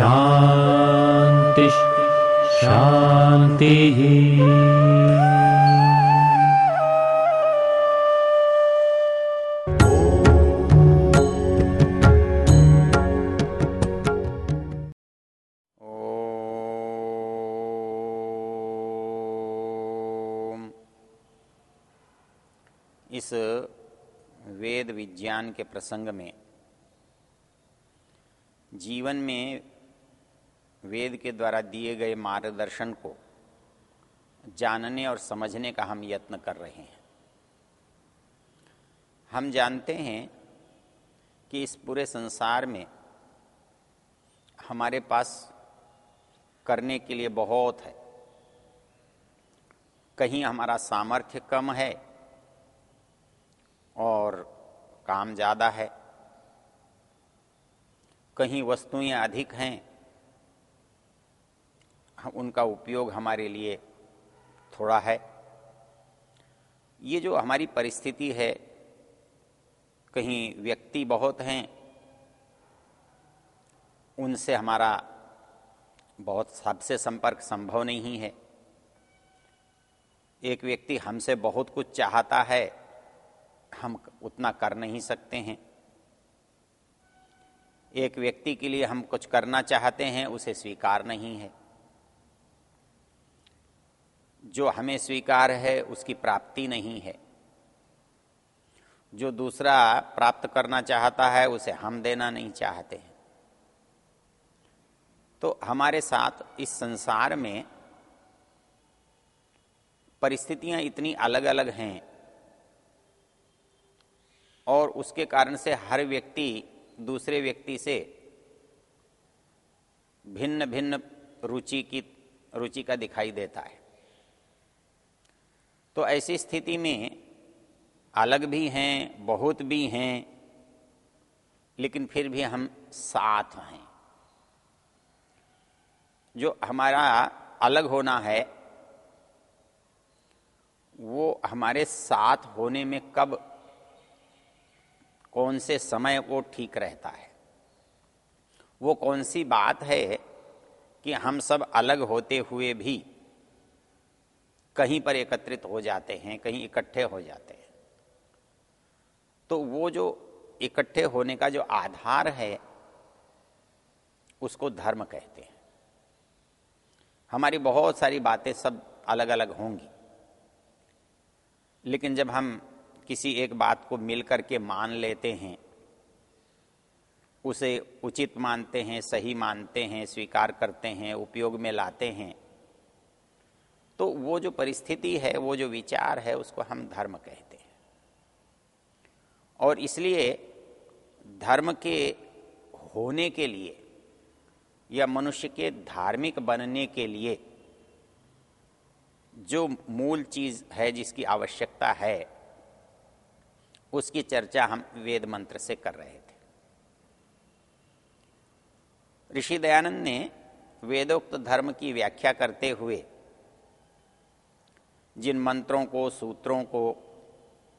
शांति ओम। इस वेद विज्ञान के प्रसंग में जीवन में वेद के द्वारा दिए गए मार्गदर्शन को जानने और समझने का हम यत्न कर रहे हैं। हम जानते हैं कि इस पूरे संसार में हमारे पास करने के लिए बहुत है। कहीं हमारा सामर्थ्य कम है और काम ज़्यादा है, कहीं वस्तुएँ अधिक हैं उनका उपयोग हमारे लिए थोड़ा है। ये जो हमारी परिस्थिति है, कहीं व्यक्ति बहुत हैं, उनसे हमारा बहुत सबसे संपर्क संभव नहीं है। एक व्यक्ति हमसे बहुत कुछ चाहता है, हम उतना कर नहीं सकते हैं। एक व्यक्ति के लिए हम कुछ करना चाहते हैं, उसे स्वीकार नहीं है। जो हमें स्वीकार है, उसकी प्राप्ति नहीं है। जो दूसरा प्राप्त करना चाहता है, उसे हम देना नहीं चाहते हैं। तो हमारे साथ इस संसार में परिस्थितियाँ इतनी अलग अलग हैं और उसके कारण से हर व्यक्ति दूसरे व्यक्ति से भिन्न भिन्न रुचि की, रुचि का दिखाई देता है। तो ऐसी स्थिति में अलग भी हैं, बहुत भी हैं, लेकिन फिर भी हम साथ हैं। जो हमारा अलग होना है, वो हमारे साथ होने में कब, कौन से समय वो ठीक रहता है? वो कौन सी बात है कि हम सब अलग होते हुए भी कहीं पर एकत्रित हो जाते हैं, कहीं इकट्ठे हो जाते हैं। तो वो जो इकट्ठे होने का जो आधार है, उसको धर्म कहते हैं। हमारी बहुत सारी बातें सब अलग अलग होंगी। लेकिन जब हम किसी एक बात को मिल करके मान लेते हैं, उसे उचित मानते हैं, सही मानते हैं, स्वीकार करते हैं, उपयोग में लाते हैं तो वो जो परिस्थिति है, वो जो विचार है, उसको हम धर्म कहते हैं। और इसलिए धर्म के होने के लिए या मनुष्य के धार्मिक बनने के लिए जो मूल चीज़ है, जिसकी आवश्यकता है, उसकी चर्चा हम वेद मंत्र से कर रहे थे। ऋषि दयानंद ने वेदोक्त धर्म की व्याख्या करते हुए जिन मंत्रों को, सूत्रों को,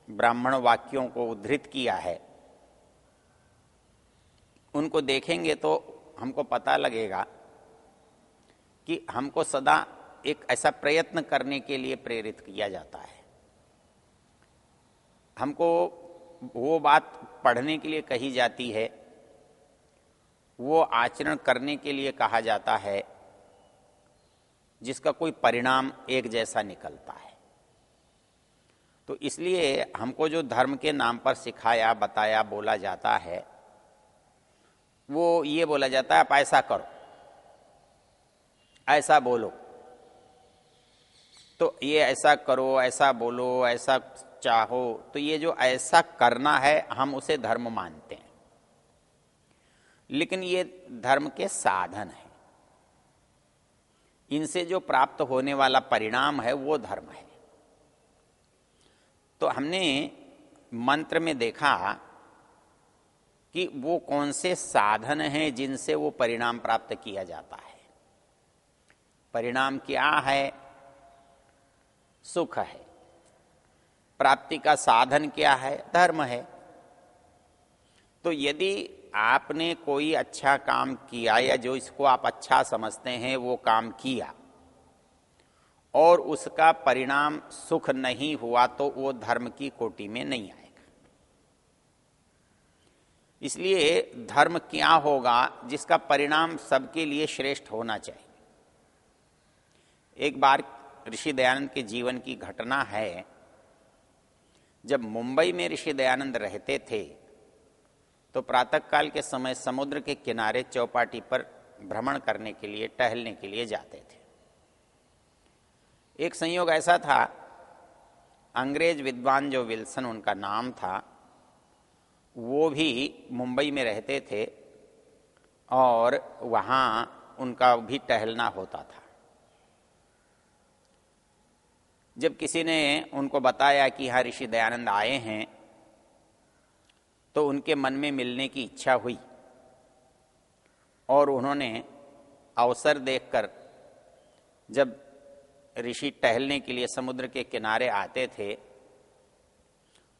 ब्राह्मण वाक्यों को उद्धृत किया है, उनको देखेंगे तो हमको पता लगेगा कि हमको सदा एक ऐसा प्रयत्न करने के लिए प्रेरित किया जाता है। हमको वो बात पढ़ने के लिए कही जाती है, वो आचरण करने के लिए कहा जाता है, जिसका कोई परिणाम एक जैसा निकलता है। तो इसलिए हमको जो धर्म के नाम पर सिखाया, बताया, बोला जाता है, वो ये बोला जाता है, आप ऐसा करो। ऐसा बोलो। तो ये ऐसा करो, ऐसा बोलो, ऐसा चाहो तो ये जो ऐसा करना है, हम उसे धर्म मानते हैं। लेकिन ये धर्म के साधन है। इनसे जो प्राप्त होने वाला परिणाम है, वो धर्म है। तो हमने मंत्र में देखा कि वो कौन से साधन हैं जिनसे वो परिणाम प्राप्त किया जाता है। परिणाम क्या है? सुख है। प्राप्ति का साधन क्या है? धर्म है। तो यदि आपने कोई अच्छा काम किया या जो इसको आप अच्छा समझते हैं, वो काम किया और उसका परिणाम सुख नहीं हुआ तो वो धर्म की कोटि में नहीं आएगा। इसलिए धर्म क्या होगा जिसका परिणाम सबके लिए श्रेष्ठ होना चाहिए? एक बार ऋषि दयानंद के जीवन की घटना है। जब मुंबई में ऋषि दयानंद रहते थे तो प्रातःकाल के समय समुद्र के किनारे चौपाटी पर भ्रमण करने के लिए, टहलने के लिए जाते थे। एक संयोग ऐसा था। अंग्रेज़ विद्वान जो विल्सन, उनका नाम था, वो भी मुंबई में रहते थे और वहाँ उनका भी टहलना होता था। जब किसी ने उनको बताया कि यहाँ ऋषि दयानंद आए हैं तो उनके मन में मिलने की इच्छा हुई और उन्होंने अवसर देखकर जब ऋषि टहलने के लिए समुद्र के किनारे आते थे,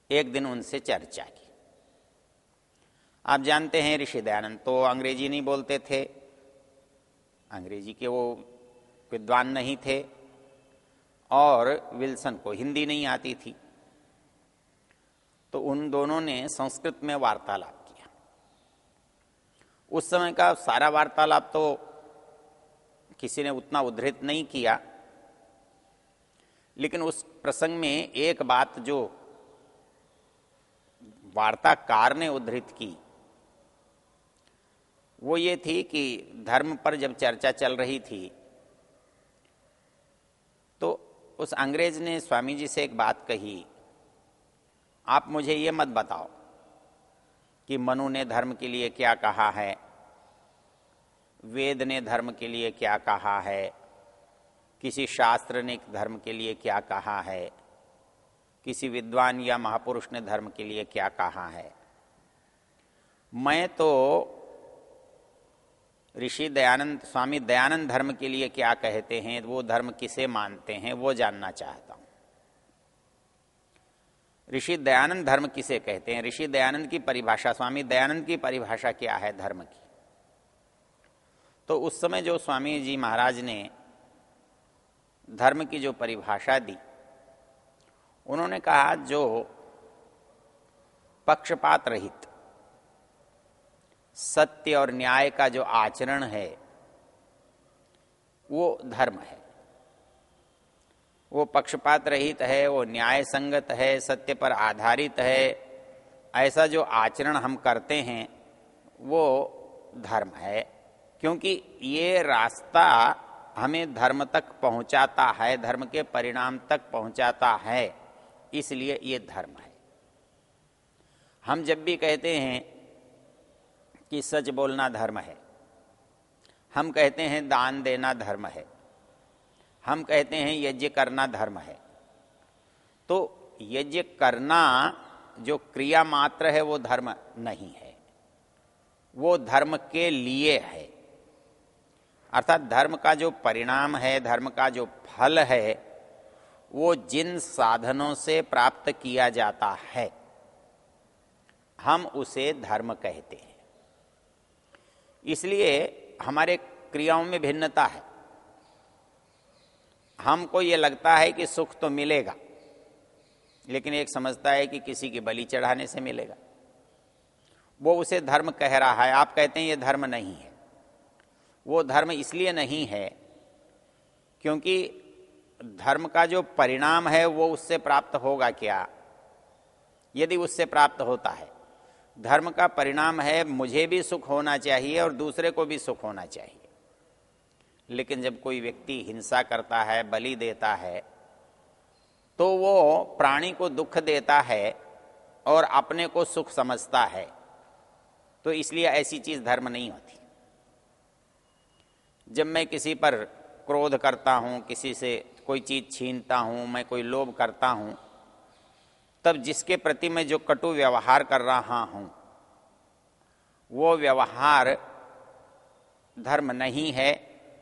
एक दिन उनसे चर्चा की। आप जानते हैं ऋषि दयानंद तो अंग्रेज़ी नहीं बोलते थे। अंग्रेज़ी के वो विद्वान नहीं थे और विल्सन को हिंदी नहीं आती थी। तो उन दोनों ने संस्कृत में वार्तालाप किया। उस समय का सारा वार्तालाप तो किसी ने उतना उद्धृत नहीं किया लेकिन उस प्रसंग में एक बात जो वार्ताकार ने उद्धृत की, वो ये थी कि धर्म पर जब चर्चा चल रही थी तो उस अंग्रेज़ ने स्वामी जी से एक बात कही, आप मुझे ये मत बताओ कि मनु ने धर्म के लिए क्या कहा है, वेद ने धर्म के लिए क्या कहा है किसी शास्त्र ने धर्म के लिए क्या कहा है? किसी विद्वान या महापुरुष ने धर्म के लिए क्या कहा है? मैं तो ऋषि दयानंद, स्वामी दयानंद धर्म के लिए क्या कहते हैं, वो धर्म किसे मानते हैं, वो जानना चाहता हूँ। ऋषि दयानंद धर्म किसे कहते हैं? ऋषि दयानंद की परिभाषा, स्वामी दयानंद की परिभाषा क्या है धर्म की? तो उस समय जो स्वामी जी महाराज ने धर्म की जो परिभाषा दी, उन्होंने कहा, जो पक्षपात रहित, सत्य और न्याय का जो आचरण है, वो धर्म है। वो पक्षपात रहित है, वो न्याय संगत है, सत्य पर आधारित है, ऐसा जो आचरण हम करते हैं, वो धर्म है। क्योंकि ये रास्ता हमें धर्म तक पहुंचाता है, धर्म के परिणाम तक पहुंचाता है, इसलिए ये धर्म है। हम जब भी कहते हैं कि सच बोलना धर्म है, हम कहते हैं दान देना धर्म है, हम कहते हैं यज्ञ करना धर्म है तो यज्ञ करना जो क्रिया मात्र है वो धर्म नहीं है, वो धर्म के लिए है। अर्थात धर्म का जो परिणाम है, धर्म का जो फल है, वो जिन साधनों से प्राप्त किया जाता है, हम उसे धर्म कहते हैं। इसलिए हमारे क्रियाओं में भिन्नता है। हमको ये लगता है कि सुख तो मिलेगा, लेकिन एक समझता है कि किसी की बलि चढ़ाने से मिलेगा। वो उसे धर्म कह रहा है, आप कहते हैं ये धर्म नहीं है। वो धर्म इसलिए नहीं है क्योंकि धर्म का जो परिणाम है वो उससे प्राप्त होगा क्या? यदि उससे प्राप्त होता है। धर्म का परिणाम है, मुझे भी सुख होना चाहिए और दूसरे को भी सुख होना चाहिए। लेकिन जब कोई व्यक्ति हिंसा करता है, बलि देता है तो वो प्राणी को दुख देता है और अपने को सुख समझता है। तो इसलिए ऐसी चीज़ धर्म नहीं होती। जब मैं किसी पर क्रोध करता हूँ, किसी से कोई चीज़ छीनता हूँ, मैं कोई लोभ करता हूँ, तब जिसके प्रति मैं जो कटु व्यवहार कर रहा हूँ, वो व्यवहार धर्म नहीं है,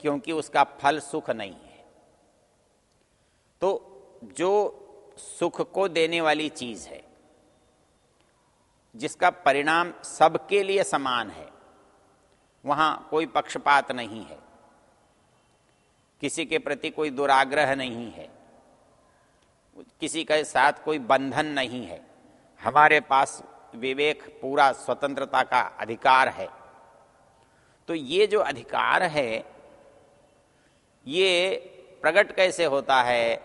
क्योंकि उसका फल सुख नहीं है। तो जो सुख को देने वाली चीज़ है, जिसका परिणाम सबके लिए समान है, वहाँ कोई पक्षपात नहीं है। किसी के प्रति कोई दुराग्रह नहीं है। किसी के साथ कोई बंधन नहीं है। हमारे पास विवेक पूरा स्वतंत्रता का अधिकार है। तो ये जो अधिकार है, ये प्रकट कैसे होता है?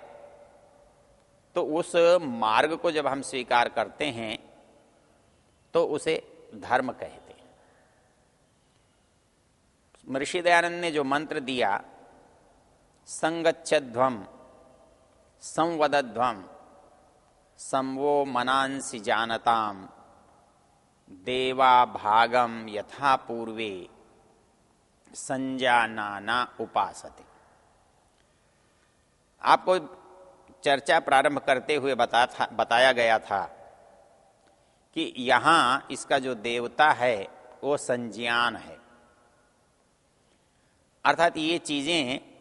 तो उस मार्ग को जब हम स्वीकार करते हैं तो उसे धर्म कहते हैं। ऋषि दयानंद ने जो मंत्र दिया संगच्छध्वम संवदध्वम संवो मनांसी जानताम देवा भागम यथा पूर्वे संजाना उपासते। आपको चर्चा प्रारंभ करते हुए बता था, बताया गया था कि यहाँ इसका जो देवता है, वो संज्ञान है। अर्थात ये चीज़ें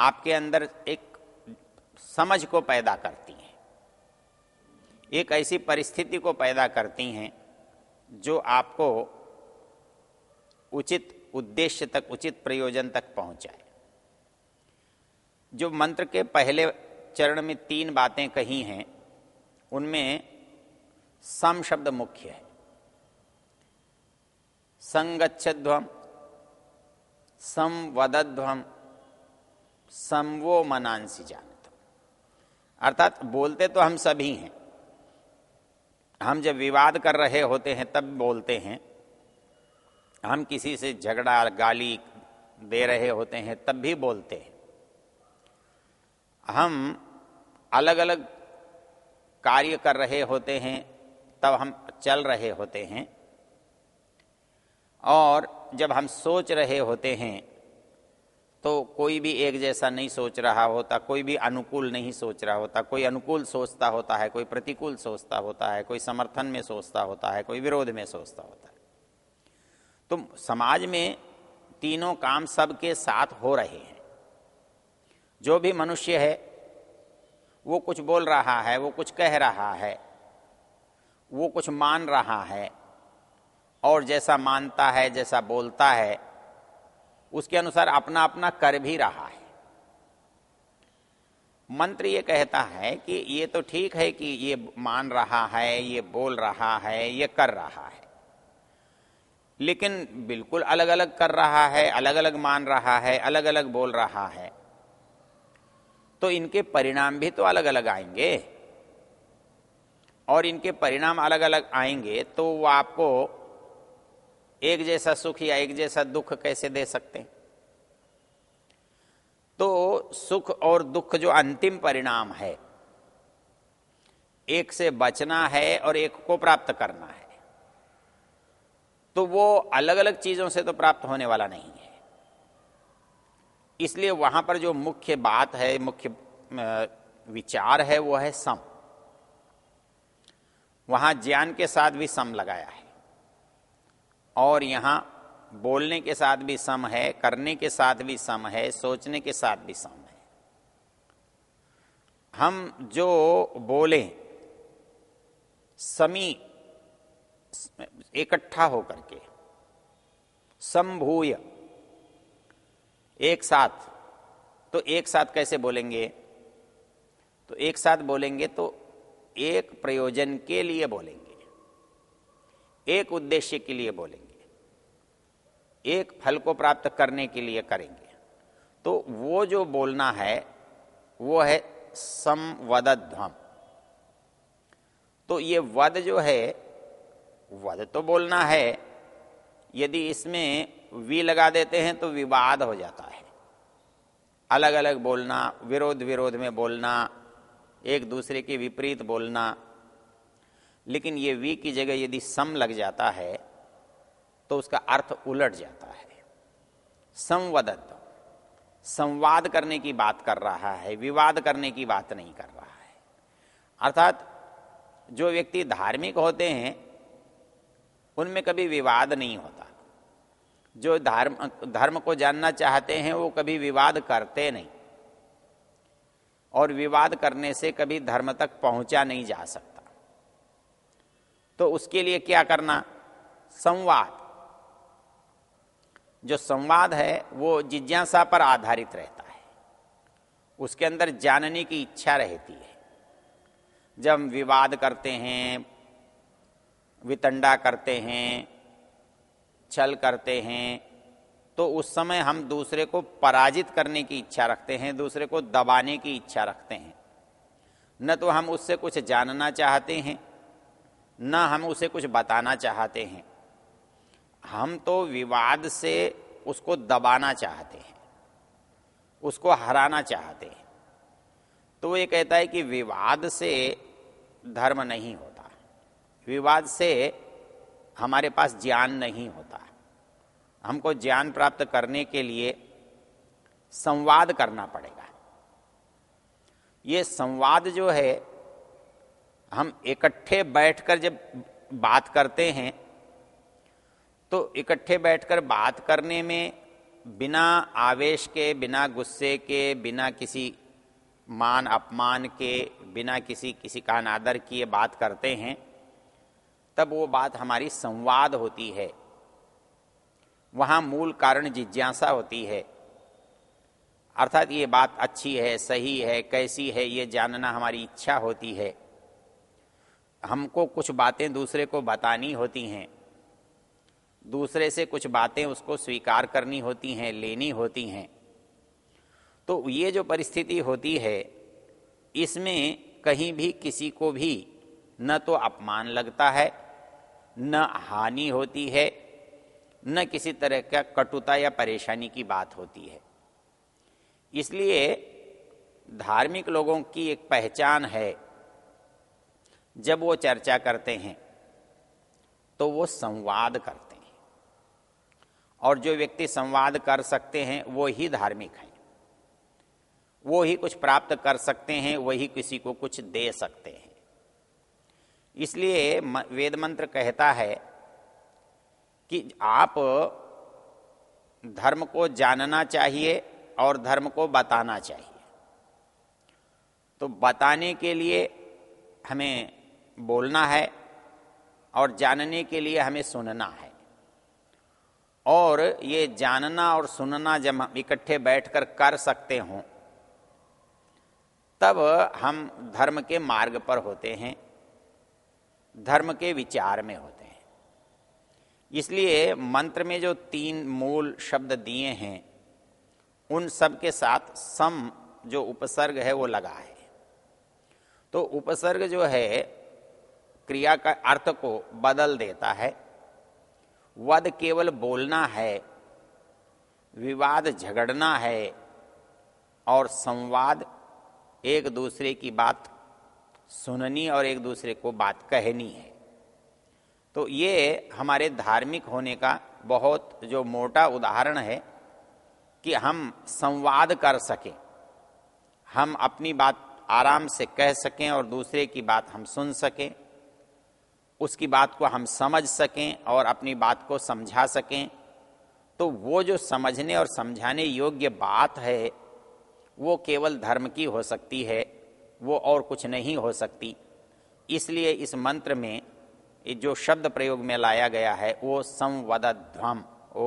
आपके अंदर एक समझ को पैदा करती हैं। एक ऐसी परिस्थिति को पैदा करती हैं जो आपको उचित उद्देश्य तक, उचित प्रयोजन तक पहुँचाए। जो मंत्र के पहले चरण में तीन बातें कही हैं, उनमें सम शब्द मुख्य है। संगच्छध्वम संवदध्वम समवो मनांसी जानत। अर्थात बोलते तो हम सभी हैं। हम जब विवाद कर रहे होते हैं, तब बोलते हैं। हम किसी से झगड़ा, गाली दे रहे होते हैं, तब भी बोलते हैं। हम अलग अलग कार्य कर रहे होते हैं, तब हम चल रहे होते हैं। और जब हम सोच रहे होते हैं तो कोई भी एक जैसा नहीं सोच रहा होता, कोई भी अनुकूल नहीं सोच रहा होता, कोई अनुकूल सोचता होता है, कोई प्रतिकूल सोचता होता है, कोई समर्थन में सोचता होता है, कोई विरोध में सोचता होता है। तो समाज में तीनों काम सबके साथ हो रहे हैं। जो भी मनुष्य है, वो कुछ बोल रहा है, वो कुछ कह रहा है, वो कुछ मान रहा है, और जैसा मानता है, जैसा बोलता है उसके अनुसार अपना अपना कर भी रहा है। मंत्र ये कहता है कि ये तो ठीक है कि ये मान रहा है, ये बोल रहा है, ये कर रहा है। लेकिन बिल्कुल अलग अलग कर रहा है अलग अलग मान रहा है अलग अलग बोल रहा है। तो इनके परिणाम भी तो अलग अलग आएँगे। और इनके परिणाम अलग अलग आएँगे तो वो आपको एक जैसा सुख या एक जैसा दुख कैसे दे सकते तो सुख और दुख जो अंतिम परिणाम है, एक से बचना है और एक को प्राप्त करना है। तो वो अलग अलग चीज़ों से तो प्राप्त होने वाला नहीं है। इसलिए वहाँ पर जो मुख्य बात है, मुख्य विचार है, वो है सम। वहाँ ज्ञान के साथ भी सम लगाया है। और यहाँ बोलने के साथ भी सम है, करने के साथ भी सम है, सोचने के साथ भी सम है। हम जो बोले, समी, इकट्ठा होकर के, संभूय, एक साथ तो एक साथ कैसे बोलेंगे? तो एक साथ बोलेंगे तो एक प्रयोजन के लिए बोलेंगे, एक उद्देश्य के लिए बोलेंगे। एक फल को प्राप्त करने के लिए करेंगे। तो वो जो बोलना है, वो है संवदध्वम तो ये वद जो है, वद तो बोलना है, यदि इसमें वी लगा देते हैं तो विवाद हो जाता है। अलग अलग बोलना विरोध विरोध में बोलना, एक दूसरे के विपरीत बोलना। लेकिन ये वी की जगह यदि सम लग जाता है तो उसका अर्थ उलट जाता है। संवदत संवाद करने की बात कर रहा है, विवाद करने की बात नहीं कर रहा है। अर्थात, जो व्यक्ति धार्मिक होते हैं, उनमें कभी विवाद नहीं होता। जो धर्म धर्म को जानना चाहते हैं, वो कभी विवाद करते नहीं। और विवाद करने से कभी धर्म तक पहुँचा नहीं जा सकता। तो उसके लिए क्या करना? संवाद। जो संवाद है, वो जिज्ञासा पर आधारित रहता है। उसके अंदर जानने की इच्छा रहती है। जब हम विवाद करते हैं, वितंडा करते हैं, छल करते हैं तो उस समय हम दूसरे को पराजित करने की इच्छा रखते हैं, दूसरे को दबाने की इच्छा रखते हैं। न तो हम उससे कुछ जानना चाहते हैं, न हम उसे कुछ बताना चाहते हैं। हम तो विवाद से उसको दबाना चाहते हैं, उसको हराना चाहते हैं। तो ये कहता है कि विवाद से धर्म नहीं होता, विवाद से हमारे पास ज्ञान नहीं होता। हमको ज्ञान प्राप्त करने के लिए संवाद करना पड़ेगा। ये संवाद जो है, हम इकट्ठे बैठकर जब बात करते हैं तो इकट्ठे बैठकर बात करने में, बिना आवेश के, बिना गुस्से के, बिना किसी मान, अपमान के, बिना किसी किसी का अनादर किए बात करते हैं, तब वो बात हमारी संवाद होती है। वहाँ मूल कारण जिज्ञासा होती है। अर्थात ये बात अच्छी है, सही है, कैसी है, ये जानना हमारी इच्छा होती है। हमको कुछ बातें दूसरे को बतानी होती हैं। दूसरे से कुछ बातें उसको स्वीकार करनी होती हैं, लेनी होती हैं। तो ये जो परिस्थिति होती है, इसमें कहीं भी किसी को भी न तो अपमान लगता है, न हानि होती है, न किसी तरह का कटुता या परेशानी की बात होती है। इसलिए धार्मिक लोगों की एक पहचान है, जब वो चर्चा करते हैं तो वो संवाद करते और जो व्यक्ति संवाद कर सकते हैं, वो ही धार्मिक हैं। वो ही कुछ प्राप्त कर सकते हैं, वही किसी को कुछ दे सकते हैं। इसलिए वेद मंत्र कहता है कि आप धर्म को जानना चाहिए और धर्म को बताना चाहिए। तो बताने के लिए हमें बोलना है और जानने के लिए हमें सुनना है। और ये जानना और सुनना जब हम इकट्ठे बैठकर कर सकते हों, तब हम धर्म के मार्ग पर होते हैं, धर्म के विचार में होते हैं। इसलिए मंत्र में जो तीन मूल शब्द दिए हैं, उन सब के साथ सम जो उपसर्ग है वो लगा है। तो उपसर्ग जो है, क्रिया का अर्थ को बदल देता है। वध केवल बोलना है, विवाद झगड़ना है और संवाद एक दूसरे की बात सुननी और एक दूसरे को बात कहनी है। तो ये हमारे धार्मिक होने का बहुत जो मोटा उदाहरण है कि हम संवाद कर सकें, हम अपनी बात आराम से कह सकें और दूसरे की बात हम सुन सकें। उसकी बात को हम समझ सकें और अपनी बात को समझा सकें। तो वो जो समझने और समझाने योग्य बात है, वो केवल धर्म की हो सकती है, वो और कुछ नहीं हो सकती। इसलिए इस मंत्र में, जो शब्द प्रयोग में लाया गया है, वो संवदध्वम। ओ